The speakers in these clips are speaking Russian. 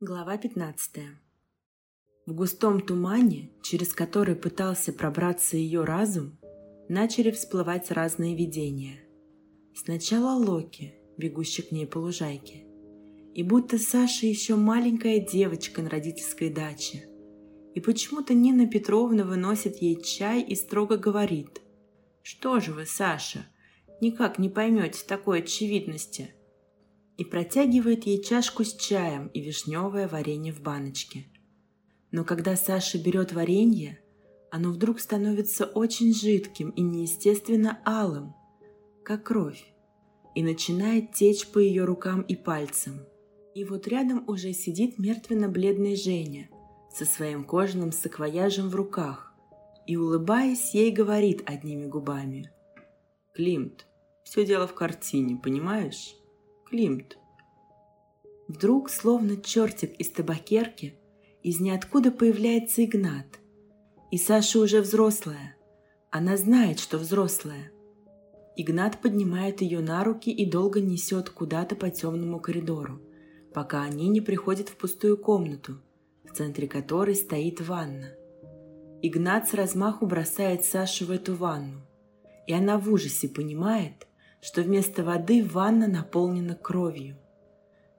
Глава 15 В густом тумане, через который пытался пробраться ее разум, начали всплывать разные видения. Сначала Локи, бегущий к ней по лужайке, и будто Саша еще маленькая девочка на родительской даче. И почему-то Нина Петровна выносит ей чай и строго говорит, «Что же вы, Саша, никак не поймете такой очевидности?» И протягивает ей чашку с чаем и вишневое варенье в баночке. Но когда Саша берет варенье, оно вдруг становится очень жидким и неестественно алым, как кровь, и начинает течь по ее рукам и пальцам. И вот рядом уже сидит мертвенно-бледная Женя со своим кожаным саквояжем в руках и, улыбаясь, ей говорит одними губами. «Климт, все дело в картине, понимаешь?» Климт. Вдруг, словно чертик из табакерки, из ниоткуда появляется Игнат. И Саша уже взрослая. Она знает, что взрослая. Игнат поднимает ее на руки и долго несет куда-то по темному коридору, пока они не приходят в пустую комнату, в центре которой стоит ванна. Игнат с размаху бросает Сашу в эту ванну, и она в ужасе понимает, что вместо воды ванна наполнена кровью.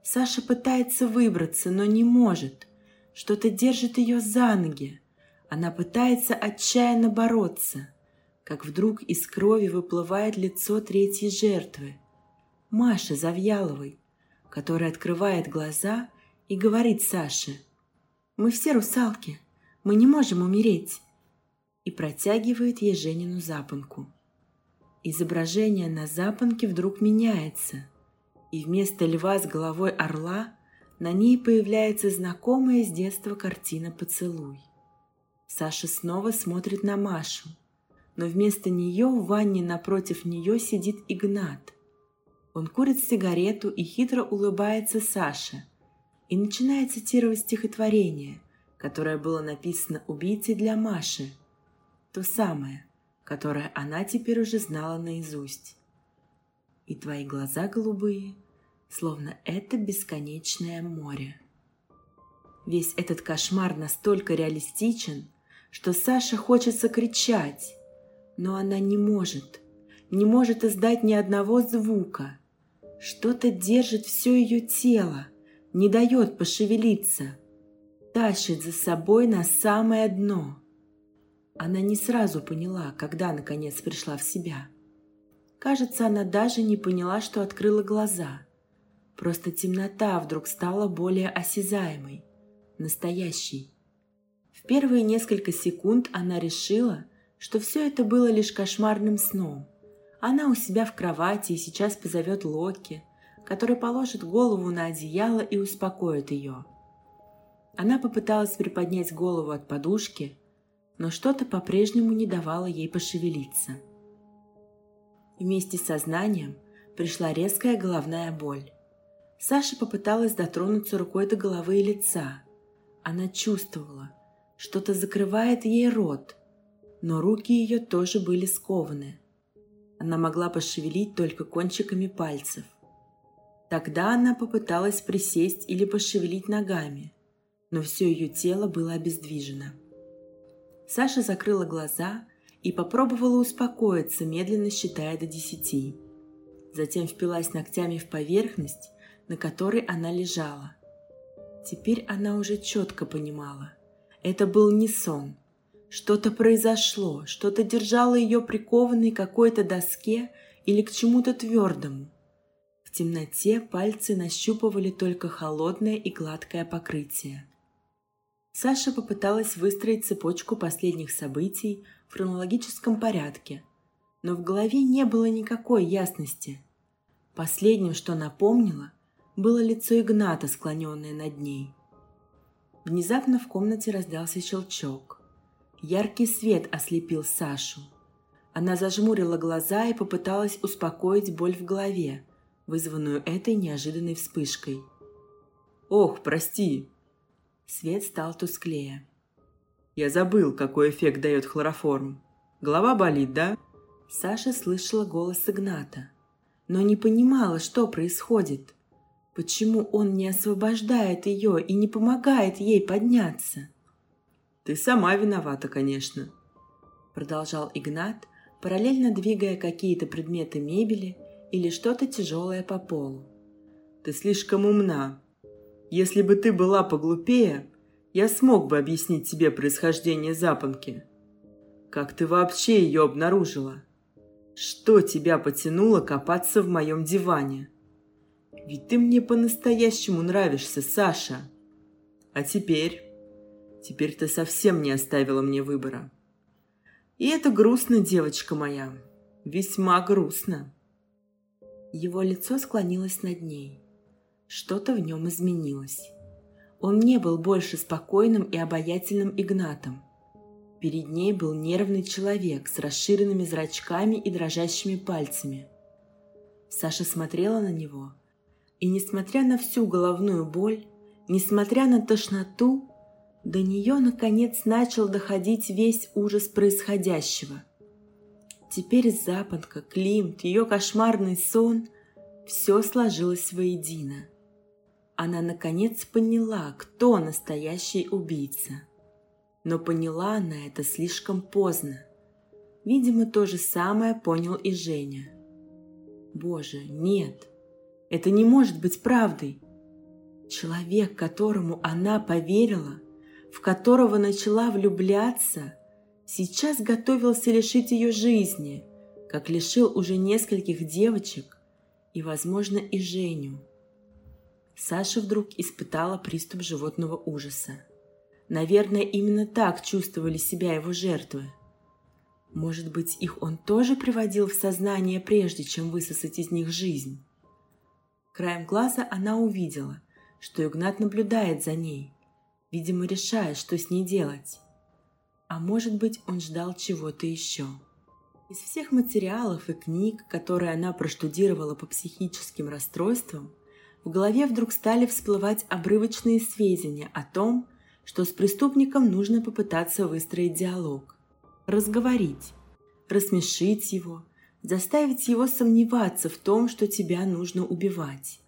Саша пытается выбраться, но не может. Что-то держит ее за ноги. Она пытается отчаянно бороться, как вдруг из крови выплывает лицо третьей жертвы, Маши Завьяловой, которая открывает глаза и говорит Саше, «Мы все русалки, мы не можем умереть», и протягивает ей Женину запонку. Изображение на запонке вдруг меняется, и вместо льва с головой орла на ней появляется знакомая с детства картина «Поцелуй». Саша снова смотрит на Машу, но вместо нее в ванне напротив нее сидит Игнат. Он курит сигарету и хитро улыбается Саше и начинает цитировать стихотворение, которое было написано убийцей для Маши. То самое – которое она теперь уже знала наизусть. И твои глаза голубые, словно это бесконечное море. Весь этот кошмар настолько реалистичен, что Саша хочется кричать, но она не может, не может издать ни одного звука. Что-то держит все ее тело, не дает пошевелиться, тащит за собой на самое дно – она не сразу поняла, когда наконец пришла в себя. Кажется, она даже не поняла, что открыла глаза. Просто темнота вдруг стала более осязаемой, настоящей. В первые несколько секунд она решила, что все это было лишь кошмарным сном. Она у себя в кровати и сейчас позовет Локи, который положит голову на одеяло и успокоит ее. Она попыталась приподнять голову от подушки, но что-то по-прежнему не давало ей пошевелиться. Вместе с сознанием пришла резкая головная боль. Саша попыталась дотронуться рукой до головы и лица. Она чувствовала, что-то закрывает ей рот, но руки ее тоже были скованы. Она могла пошевелить только кончиками пальцев. Тогда она попыталась присесть или пошевелить ногами, но все ее тело было обездвижено. Саша закрыла глаза и попробовала успокоиться, медленно считая до десяти. Затем впилась ногтями в поверхность, на которой она лежала. Теперь она уже четко понимала. Это был не сон. Что-то произошло, что-то держало ее прикованной к какой-то доске или к чему-то твердому. В темноте пальцы нащупывали только холодное и гладкое покрытие. Саша попыталась выстроить цепочку последних событий в хронологическом порядке, но в голове не было никакой ясности. Последним, что напомнила, было лицо Игната, склоненное над ней. Внезапно в комнате раздался щелчок. Яркий свет ослепил Сашу. Она зажмурила глаза и попыталась успокоить боль в голове, вызванную этой неожиданной вспышкой. «Ох, прости!» Свет стал тусклее. «Я забыл, какой эффект дает хлороформ. Голова болит, да?» Саша слышала голос Игната, но не понимала, что происходит. Почему он не освобождает ее и не помогает ей подняться? «Ты сама виновата, конечно», — продолжал Игнат, параллельно двигая какие-то предметы мебели или что-то тяжелое по полу. «Ты слишком умна. Если бы ты была поглупее, я смог бы объяснить тебе происхождение запонки. Как ты вообще ее обнаружила? Что тебя потянуло копаться в моем диване? Ведь ты мне по-настоящему нравишься, Саша. А теперь... Теперь ты совсем не оставила мне выбора. И это грустно, девочка моя. Весьма грустно. Его лицо склонилось над ней. Что-то в нем изменилось. Он не был больше спокойным и обаятельным Игнатом. Перед ней был нервный человек с расширенными зрачками и дрожащими пальцами. Саша смотрела на него, и, несмотря на всю головную боль, несмотря на тошноту, до нее, наконец, начал доходить весь ужас происходящего. Теперь западка, Климт, ее кошмарный сон – все сложилось воедино – она наконец поняла, кто настоящий убийца. Но поняла она это слишком поздно. Видимо, то же самое понял и Женя. Боже, нет, это не может быть правдой. Человек, которому она поверила, в которого начала влюбляться, сейчас готовился лишить ее жизни, как лишил уже нескольких девочек и, возможно, и Женю – Саша вдруг испытала приступ животного ужаса. Наверное, именно так чувствовали себя его жертвы. Может быть, их он тоже приводил в сознание, прежде чем высосать из них жизнь? Краем глаза она увидела, что Игнат наблюдает за ней, видимо, решая, что с ней делать. А может быть, он ждал чего-то еще. Из всех материалов и книг, которые она проштудировала по психическим расстройствам, в голове вдруг стали всплывать обрывочные сведения о том, что с преступником нужно попытаться выстроить диалог, разговорить, рассмешить его, заставить его сомневаться в том, что тебя нужно убивать.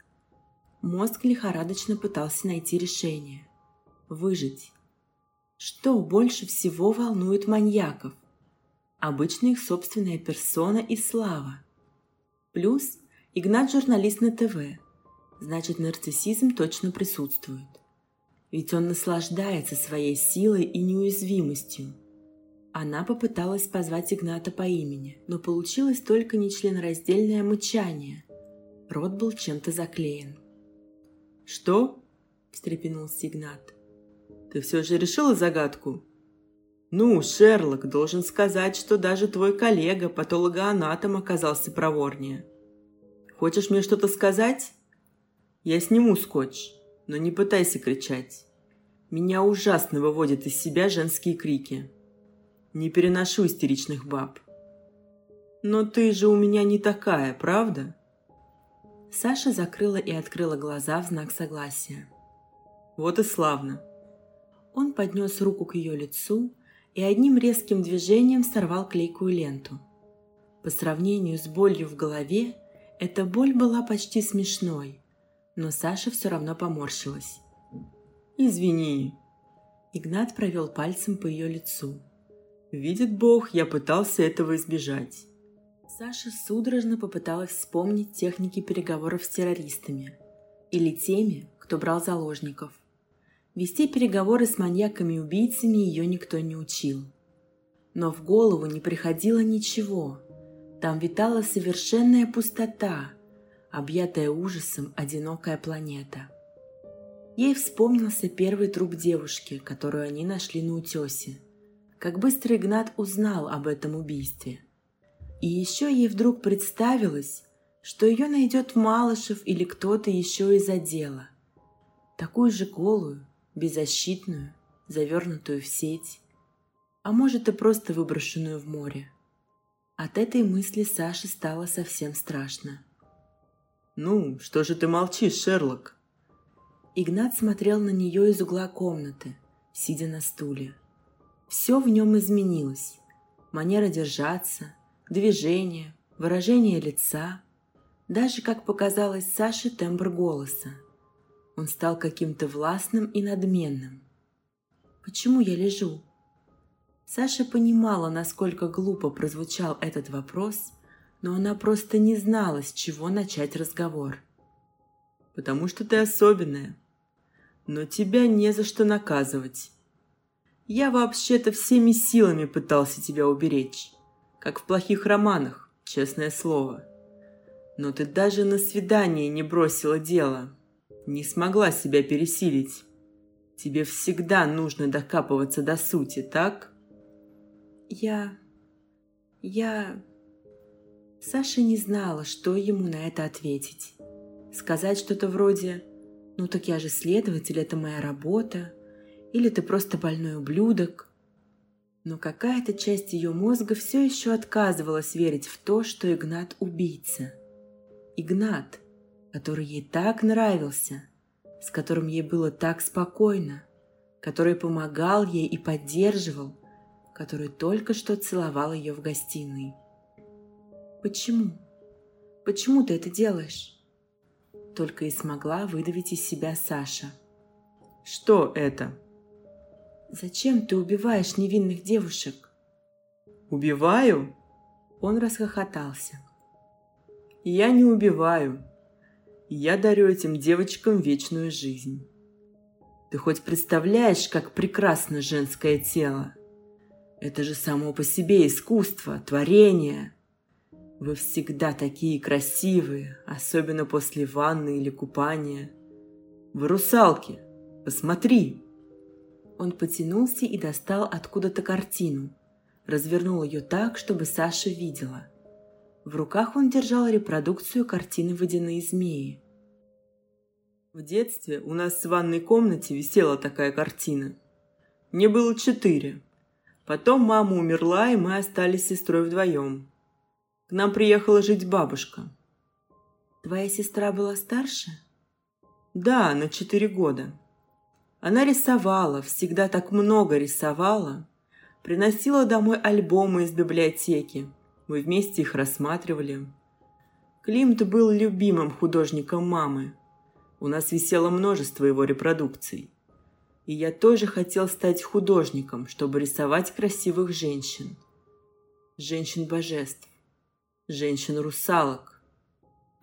Мозг лихорадочно пытался найти решение. Выжить. Что больше всего волнует маньяков? Обычно их собственная персона и слава. Плюс Игнат журналист на ТВ, значит нарциссизм точно присутствует. Ведь он наслаждается своей силой и неуязвимостью. Она попыталась позвать Игната по имени, но получилось только нечленораздельное мычание. Рот был чем-то заклеен. «Что?» – встрепенулся Игнат. «Ты все же решила загадку?» «Ну, Шерлок, должен сказать, что даже твой коллега, патологоанатом, оказался проворнее. Хочешь мне что-то сказать?» Я сниму скотч, но не пытайся кричать. Меня ужасно выводят из себя женские крики. Не переношу истеричных баб. Но ты же у меня не такая, правда? Саша закрыла и открыла глаза в знак согласия. Вот и славно. Он поднес руку к ее лицу и одним резким движением сорвал клейкую ленту. По сравнению с болью в голове, эта боль была почти смешной но Саша все равно поморщилась. «Извини». Игнат провел пальцем по ее лицу. «Видит Бог, я пытался этого избежать». Саша судорожно попыталась вспомнить техники переговоров с террористами или теми, кто брал заложников. Вести переговоры с маньяками и убийцами ее никто не учил. Но в голову не приходило ничего. Там витала совершенная пустота – объятая ужасом одинокая планета. Ей вспомнился первый труп девушки, которую они нашли на утесе. Как быстро Игнат узнал об этом убийстве. И еще ей вдруг представилось, что ее найдет Малышев или кто-то еще из отдела. Такую же голую, беззащитную, завернутую в сеть. А может и просто выброшенную в море. От этой мысли Саше стало совсем страшно. «Ну, что же ты молчишь, Шерлок?» Игнат смотрел на нее из угла комнаты, сидя на стуле. Все в нем изменилось. Манера держаться, движение, выражение лица. Даже, как показалось Саше, тембр голоса. Он стал каким-то властным и надменным. «Почему я лежу?» Саша понимала, насколько глупо прозвучал этот вопрос, но она просто не знала, с чего начать разговор. «Потому что ты особенная. Но тебя не за что наказывать. Я вообще-то всеми силами пытался тебя уберечь, как в плохих романах, честное слово. Но ты даже на свидание не бросила дело, не смогла себя пересилить. Тебе всегда нужно докапываться до сути, так?» «Я... я...» Саша не знала, что ему на это ответить. Сказать что-то вроде «Ну так я же следователь, это моя работа», или «Ты просто больной ублюдок». Но какая-то часть ее мозга все еще отказывалась верить в то, что Игнат – убийца. Игнат, который ей так нравился, с которым ей было так спокойно, который помогал ей и поддерживал, который только что целовал ее в гостиной. Почему? Почему ты это делаешь? Только и смогла выдавить из себя Саша. Что это? Зачем ты убиваешь невинных девушек? Убиваю? Он расхохотался. Я не убиваю. Я дарю этим девочкам вечную жизнь. Ты хоть представляешь, как прекрасно женское тело? Это же само по себе искусство, творение. Вы всегда такие красивые, особенно после ванны или купания. Вы русалки, посмотри!» Он потянулся и достал откуда-то картину. Развернул ее так, чтобы Саша видела. В руках он держал репродукцию картины «Водяные змеи». В детстве у нас в ванной комнате висела такая картина. Мне было четыре. Потом мама умерла, и мы остались с сестрой вдвоем. К нам приехала жить бабушка. Твоя сестра была старше? Да, на четыре года. Она рисовала, всегда так много рисовала. Приносила домой альбомы из библиотеки. Мы вместе их рассматривали. Климт был любимым художником мамы. У нас висело множество его репродукций. И я тоже хотел стать художником, чтобы рисовать красивых женщин. Женщин-божеств женщин-русалок,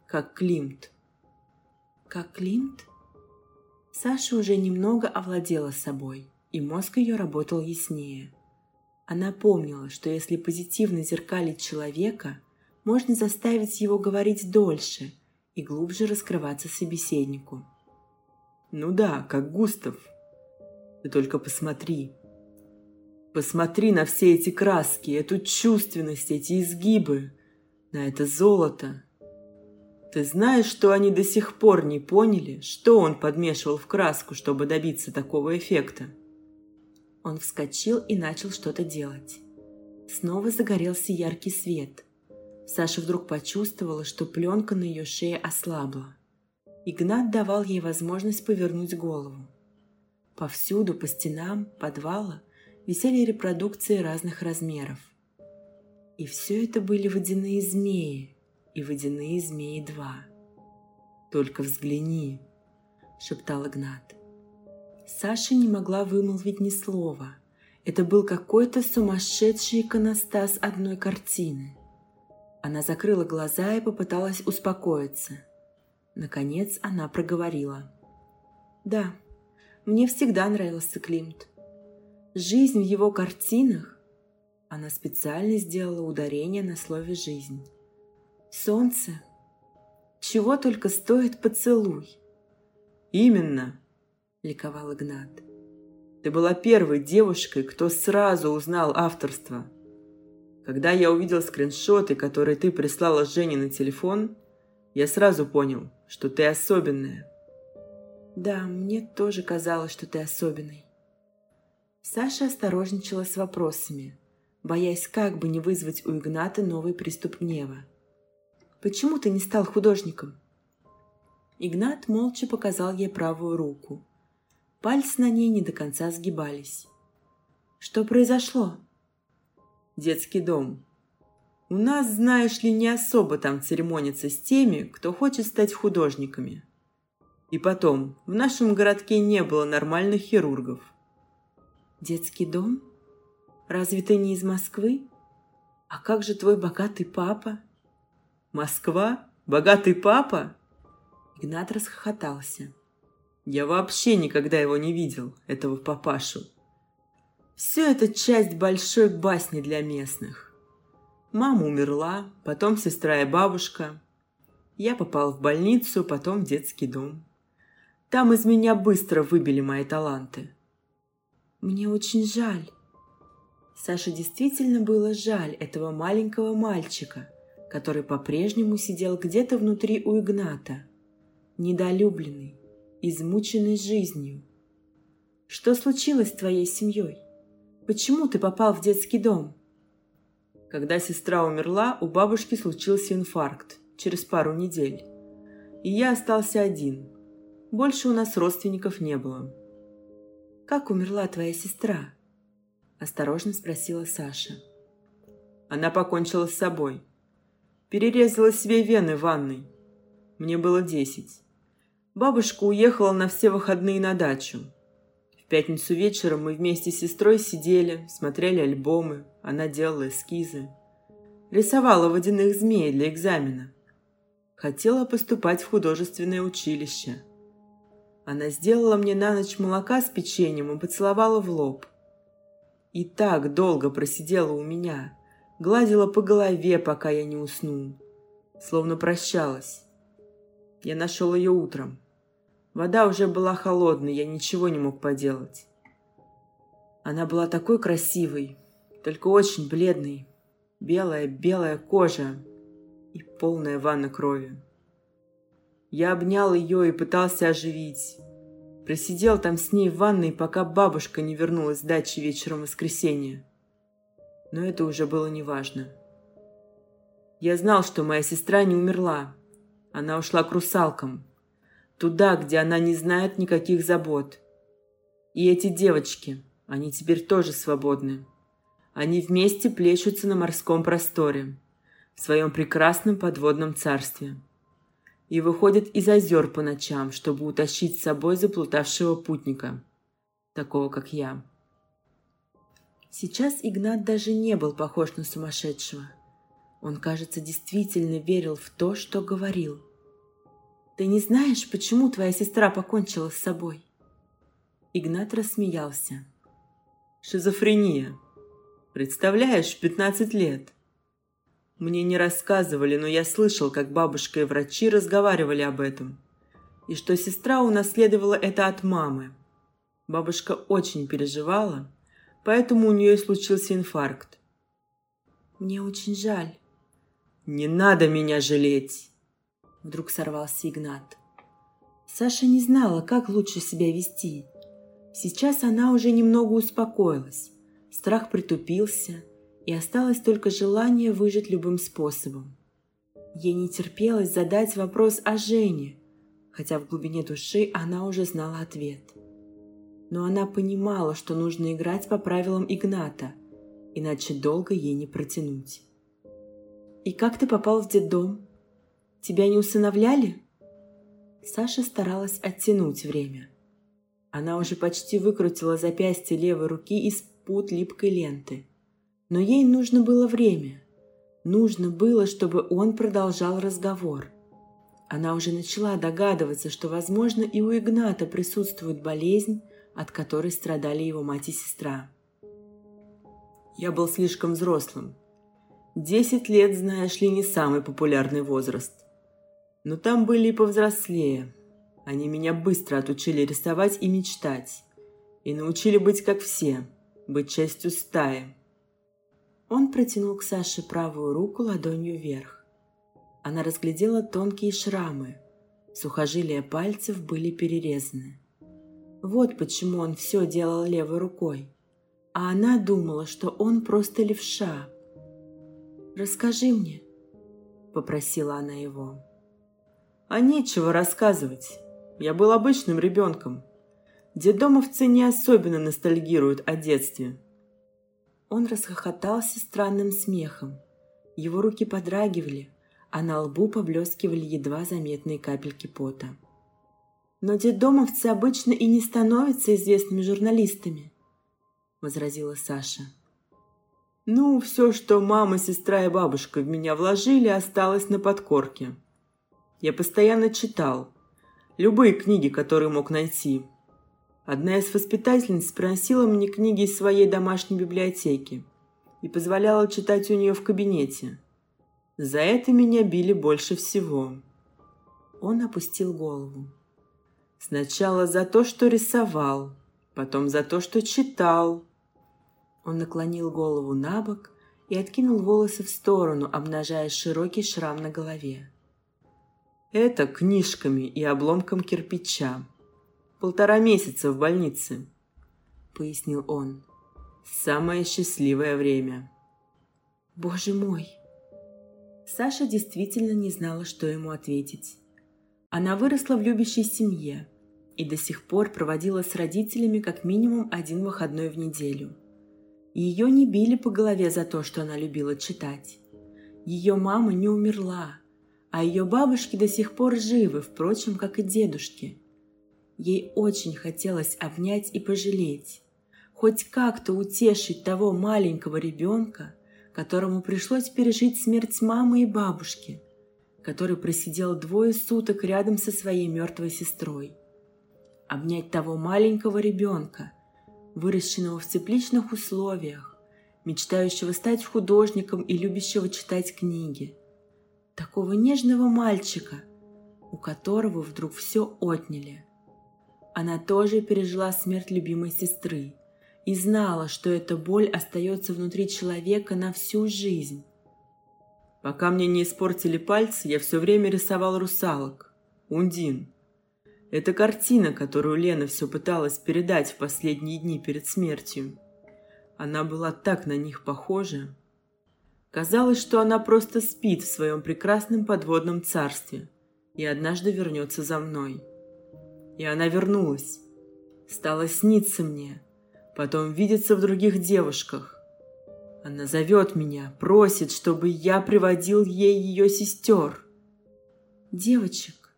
как Климт. Как Климт? Саша уже немного овладела собой, и мозг ее работал яснее. Она помнила, что если позитивно зеркалить человека, можно заставить его говорить дольше и глубже раскрываться собеседнику. «Ну да, как Густав. Ты только посмотри. Посмотри на все эти краски, эту чувственность, эти изгибы на это золото. Ты знаешь, что они до сих пор не поняли, что он подмешивал в краску, чтобы добиться такого эффекта? Он вскочил и начал что-то делать. Снова загорелся яркий свет. Саша вдруг почувствовала, что пленка на ее шее ослабла. Игнат давал ей возможность повернуть голову. Повсюду, по стенам, подвала, висели репродукции разных размеров. И все это были водяные змеи, и водяные змеи два. «Только взгляни», — шептал Игнат. Саша не могла вымолвить ни слова. Это был какой-то сумасшедший иконостас одной картины. Она закрыла глаза и попыталась успокоиться. Наконец она проговорила. «Да, мне всегда нравился Климт. Жизнь в его картинах она специально сделала ударение на слове «жизнь». «Солнце? Чего только стоит поцелуй?» «Именно!» – ликовал Игнат. «Ты была первой девушкой, кто сразу узнал авторство. Когда я увидел скриншоты, которые ты прислала Жене на телефон, я сразу понял, что ты особенная». «Да, мне тоже казалось, что ты особенный». Саша осторожничала с вопросами – боясь как бы не вызвать у Игната новый приступ гнева. «Почему ты не стал художником?» Игнат молча показал ей правую руку. Пальцы на ней не до конца сгибались. «Что произошло?» «Детский дом. У нас, знаешь ли, не особо там церемонятся с теми, кто хочет стать художниками. И потом, в нашем городке не было нормальных хирургов. Детский дом? Разве ты не из Москвы? А как же твой богатый папа? Москва? Богатый папа? Игнат расхохотался. Я вообще никогда его не видел, этого папашу. Все это часть большой басни для местных. Мама умерла, потом сестра и бабушка. Я попал в больницу, потом в детский дом. Там из меня быстро выбили мои таланты. Мне очень жаль. Саше действительно было жаль этого маленького мальчика, который по-прежнему сидел где-то внутри у Игната, недолюбленный, измученный жизнью. Что случилось с твоей семьей? Почему ты попал в детский дом? Когда сестра умерла, у бабушки случился инфаркт через пару недель. И я остался один. Больше у нас родственников не было. «Как умерла твоя сестра?» – осторожно спросила Саша. Она покончила с собой. Перерезала себе вены в ванной. Мне было десять. Бабушка уехала на все выходные на дачу. В пятницу вечером мы вместе с сестрой сидели, смотрели альбомы, она делала эскизы. Рисовала водяных змей для экзамена. Хотела поступать в художественное училище – она сделала мне на ночь молока с печеньем и поцеловала в лоб. И так долго просидела у меня, гладила по голове, пока я не уснул. Словно прощалась. Я нашел ее утром. Вода уже была холодной, я ничего не мог поделать. Она была такой красивой, только очень бледной. Белая-белая кожа и полная ванна крови. Я обнял ее и пытался оживить. Просидел там с ней в ванной, пока бабушка не вернулась с дачи вечером воскресенья. Но это уже было неважно. Я знал, что моя сестра не умерла. Она ушла к русалкам. Туда, где она не знает никаких забот. И эти девочки, они теперь тоже свободны. Они вместе плещутся на морском просторе, в своем прекрасном подводном царстве и выходит из озер по ночам, чтобы утащить с собой заплутавшего путника, такого как я. Сейчас Игнат даже не был похож на сумасшедшего. Он, кажется, действительно верил в то, что говорил. «Ты не знаешь, почему твоя сестра покончила с собой?» Игнат рассмеялся. «Шизофрения. Представляешь, в пятнадцать лет. Мне не рассказывали, но я слышал, как бабушка и врачи разговаривали об этом. И что сестра унаследовала это от мамы. Бабушка очень переживала, поэтому у нее случился инфаркт. «Мне очень жаль». «Не надо меня жалеть!» Вдруг сорвался Игнат. Саша не знала, как лучше себя вести. Сейчас она уже немного успокоилась. Страх притупился – и осталось только желание выжить любым способом. Ей не терпелось задать вопрос о Жене, хотя в глубине души она уже знала ответ. Но она понимала, что нужно играть по правилам Игната, иначе долго ей не протянуть. «И как ты попал в детдом? Тебя не усыновляли?» Саша старалась оттянуть время. Она уже почти выкрутила запястье левой руки из пут липкой ленты. Но ей нужно было время. Нужно было, чтобы он продолжал разговор. Она уже начала догадываться, что, возможно, и у Игната присутствует болезнь, от которой страдали его мать и сестра. Я был слишком взрослым. Десять лет, знаешь ли, не самый популярный возраст. Но там были и повзрослее. Они меня быстро отучили рисовать и мечтать. И научили быть как все, быть частью стаи, он протянул к Саше правую руку ладонью вверх. Она разглядела тонкие шрамы. Сухожилия пальцев были перерезаны. Вот почему он все делал левой рукой. А она думала, что он просто левша. «Расскажи мне», — попросила она его. «А нечего рассказывать. Я был обычным ребенком. Дедомовцы не особенно ностальгируют о детстве», он расхохотался странным смехом. Его руки подрагивали, а на лбу поблескивали едва заметные капельки пота. «Но детдомовцы обычно и не становятся известными журналистами», — возразила Саша. «Ну, все, что мама, сестра и бабушка в меня вложили, осталось на подкорке. Я постоянно читал. Любые книги, которые мог найти. Одна из воспитательниц приносила мне книги из своей домашней библиотеки и позволяла читать у нее в кабинете. За это меня били больше всего. Он опустил голову. Сначала за то, что рисовал, потом за то, что читал. Он наклонил голову на бок и откинул волосы в сторону, обнажая широкий шрам на голове. Это книжками и обломком кирпича. Полтора месяца в больнице, пояснил он. Самое счастливое время. Боже мой! Саша действительно не знала, что ему ответить. Она выросла в любящей семье и до сих пор проводила с родителями как минимум один выходной в неделю. Ее не били по голове за то, что она любила читать. Ее мама не умерла, а ее бабушки до сих пор живы, впрочем, как и дедушки. Ей очень хотелось обнять и пожалеть, хоть как-то утешить того маленького ребенка, которому пришлось пережить смерть мамы и бабушки, который просидел двое суток рядом со своей мертвой сестрой. Обнять того маленького ребенка, выращенного в тепличных условиях, мечтающего стать художником и любящего читать книги – такого нежного мальчика, у которого вдруг все отняли. Она тоже пережила смерть любимой сестры и знала, что эта боль остается внутри человека на всю жизнь. Пока мне не испортили пальцы, я все время рисовал русалок. Ундин. Это картина, которую Лена все пыталась передать в последние дни перед смертью. Она была так на них похожа. Казалось, что она просто спит в своем прекрасном подводном царстве и однажды вернется за мной. И она вернулась. Стала сниться мне, потом видеться в других девушках. Она зовет меня, просит, чтобы я приводил ей ее сестер. Девочек,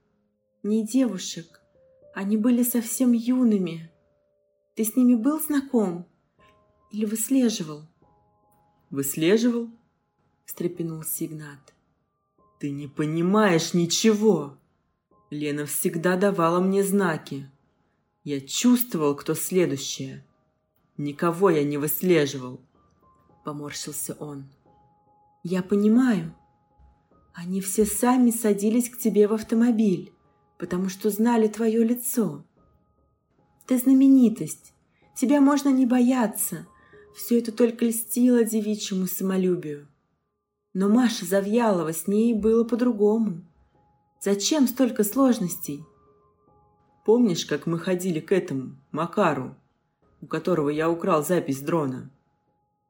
не девушек, они были совсем юными. Ты с ними был знаком или выслеживал? Выслеживал? встрепенулся Игнат. «Ты не понимаешь ничего!» Лена всегда давала мне знаки. Я чувствовал, кто следующее. Никого я не выслеживал. Поморщился он. Я понимаю. Они все сами садились к тебе в автомобиль, потому что знали твое лицо. Ты знаменитость. Тебя можно не бояться. Все это только льстило девичьему самолюбию. Но Маша Завьялова с ней было по-другому. Зачем столько сложностей? Помнишь, как мы ходили к этому, Макару, у которого я украл запись дрона?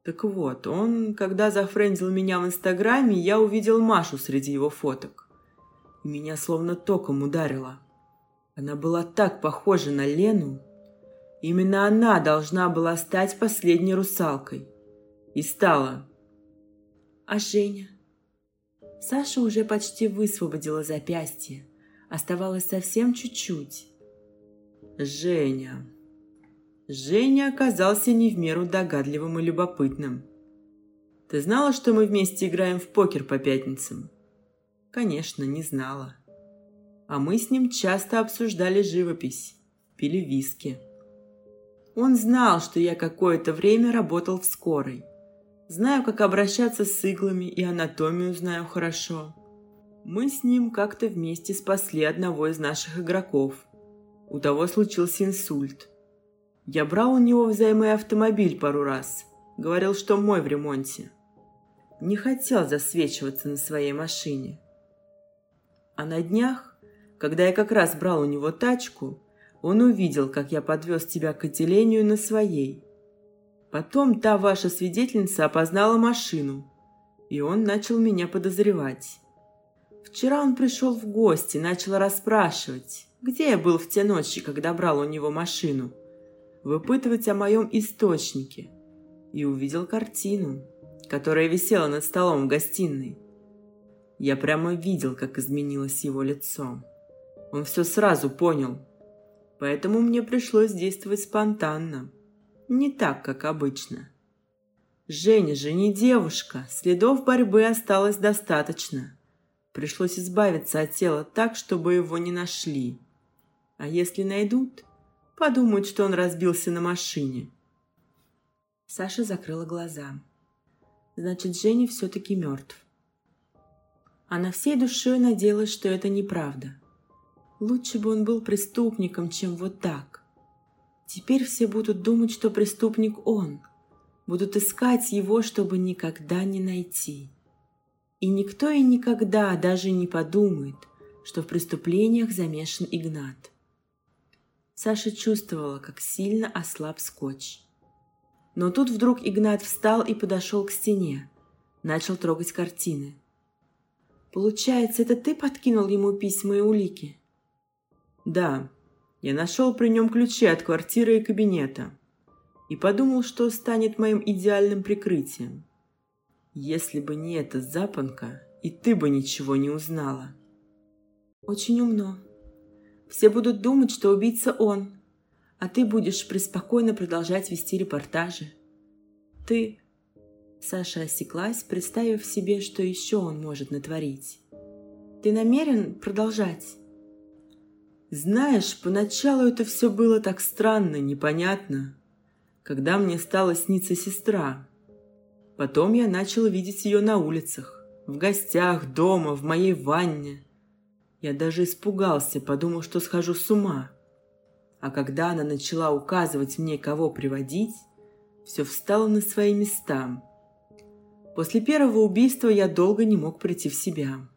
Так вот, он, когда зафрендил меня в Инстаграме, я увидел Машу среди его фоток. И меня словно током ударило. Она была так похожа на Лену. Именно она должна была стать последней русалкой. И стала, а Женя? Саша уже почти высвободила запястье. Оставалось совсем чуть-чуть. Женя. Женя оказался не в меру догадливым и любопытным. Ты знала, что мы вместе играем в покер по пятницам? Конечно, не знала. А мы с ним часто обсуждали живопись, пили виски. Он знал, что я какое-то время работал в скорой. Знаю, как обращаться с иглами и анатомию знаю хорошо. Мы с ним как-то вместе спасли одного из наших игроков. У того случился инсульт. Я брал у него взаймы автомобиль пару раз. Говорил, что мой в ремонте. Не хотел засвечиваться на своей машине. А на днях, когда я как раз брал у него тачку, он увидел, как я подвез тебя к отделению на своей – Потом та ваша свидетельница опознала машину, и он начал меня подозревать. Вчера он пришел в гости, начал расспрашивать, где я был в те ночи, когда брал у него машину, выпытывать о моем источнике, и увидел картину. которая висела над столом в гостиной. Я прямо видел, как изменилось его лицо. Он все сразу понял. Поэтому мне пришлось действовать спонтанно. Не так, как обычно. Женя же не девушка, следов борьбы осталось достаточно. Пришлось избавиться от тела так, чтобы его не нашли. А если найдут, подумают, что он разбился на машине. Саша закрыла глаза. Значит, Женя все-таки мертв. Она всей душой надеялась, что это неправда. Лучше бы он был преступником, чем вот так. Теперь все будут думать, что преступник он. Будут искать его, чтобы никогда не найти. И никто и никогда даже не подумает, что в преступлениях замешан Игнат. Саша чувствовала, как сильно ослаб скотч. Но тут вдруг Игнат встал и подошел к стене. Начал трогать картины. Получается, это ты подкинул ему письма и улики? Да, я нашел при нем ключи от квартиры и кабинета. И подумал, что станет моим идеальным прикрытием. Если бы не эта запонка, и ты бы ничего не узнала. Очень умно. Все будут думать, что убийца он, а ты будешь преспокойно продолжать вести репортажи. Ты Саша осеклась, представив себе, что еще он может натворить. «Ты намерен продолжать?» «Знаешь, поначалу это все было так странно, непонятно, когда мне стала сниться сестра. Потом я начал видеть ее на улицах, в гостях, дома, в моей ванне. Я даже испугался, подумал, что схожу с ума. А когда она начала указывать мне, кого приводить, все встало на свои места – После первого убийства я долго не мог прийти в себя.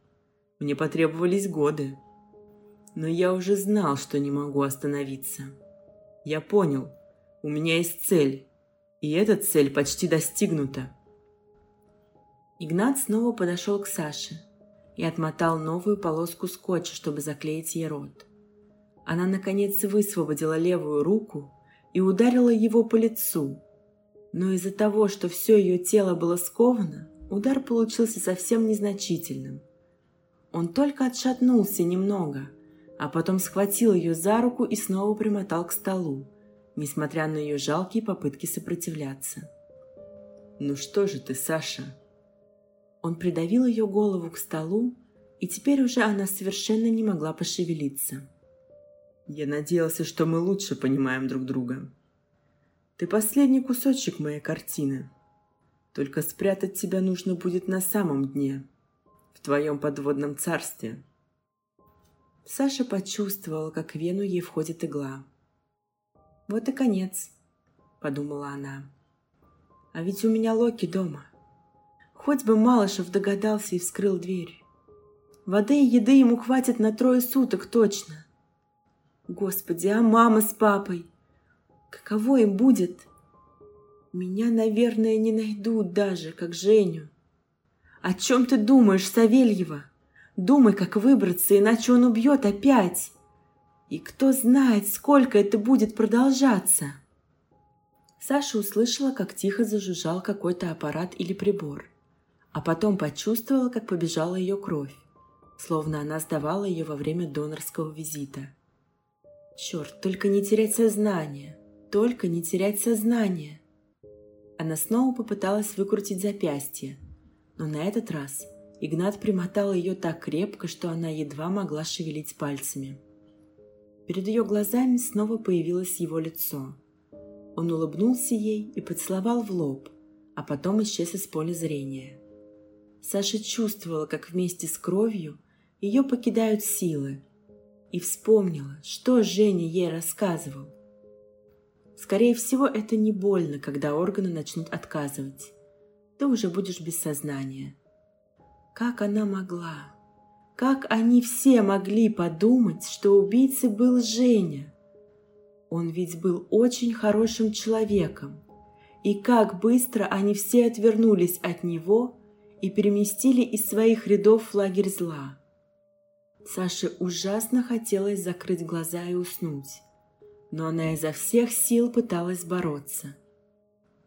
Мне потребовались годы. Но я уже знал, что не могу остановиться. Я понял, у меня есть цель, и эта цель почти достигнута. Игнат снова подошел к Саше и отмотал новую полоску скотча, чтобы заклеить ей рот. Она, наконец, высвободила левую руку и ударила его по лицу, но из-за того, что все ее тело было сковано, удар получился совсем незначительным. Он только отшатнулся немного, а потом схватил ее за руку и снова примотал к столу, несмотря на ее жалкие попытки сопротивляться. «Ну что же ты, Саша?» Он придавил ее голову к столу, и теперь уже она совершенно не могла пошевелиться. «Я надеялся, что мы лучше понимаем друг друга», ты последний кусочек моей картины. Только спрятать тебя нужно будет на самом дне, в твоем подводном царстве. Саша почувствовала, как в вену ей входит игла. «Вот и конец», — подумала она. «А ведь у меня Локи дома. Хоть бы Малышев догадался и вскрыл дверь. Воды и еды ему хватит на трое суток точно. Господи, а мама с папой? Каково им будет? Меня, наверное, не найдут даже, как Женю. О чем ты думаешь, Савельева? Думай, как выбраться, иначе он убьет опять. И кто знает, сколько это будет продолжаться. Саша услышала, как тихо зажужжал какой-то аппарат или прибор, а потом почувствовала, как побежала ее кровь, словно она сдавала ее во время донорского визита. Черт, только не терять сознание – только не терять сознание. Она снова попыталась выкрутить запястье, но на этот раз Игнат примотал ее так крепко, что она едва могла шевелить пальцами. Перед ее глазами снова появилось его лицо. Он улыбнулся ей и поцеловал в лоб, а потом исчез из поля зрения. Саша чувствовала, как вместе с кровью ее покидают силы, и вспомнила, что Женя ей рассказывал – Скорее всего, это не больно, когда органы начнут отказывать. Ты уже будешь без сознания. Как она могла? Как они все могли подумать, что убийцей был Женя? Он ведь был очень хорошим человеком. И как быстро они все отвернулись от него и переместили из своих рядов в лагерь зла. Саше ужасно хотелось закрыть глаза и уснуть но она изо всех сил пыталась бороться.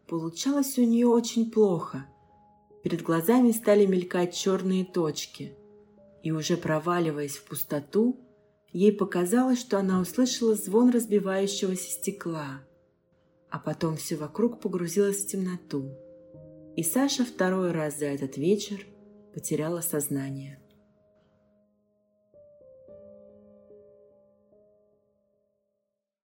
Получалось у нее очень плохо, перед глазами стали мелькать черные точки, и уже проваливаясь в пустоту, ей показалось, что она услышала звон разбивающегося стекла, а потом все вокруг погрузилось в темноту. И Саша второй раз за этот вечер потеряла сознание.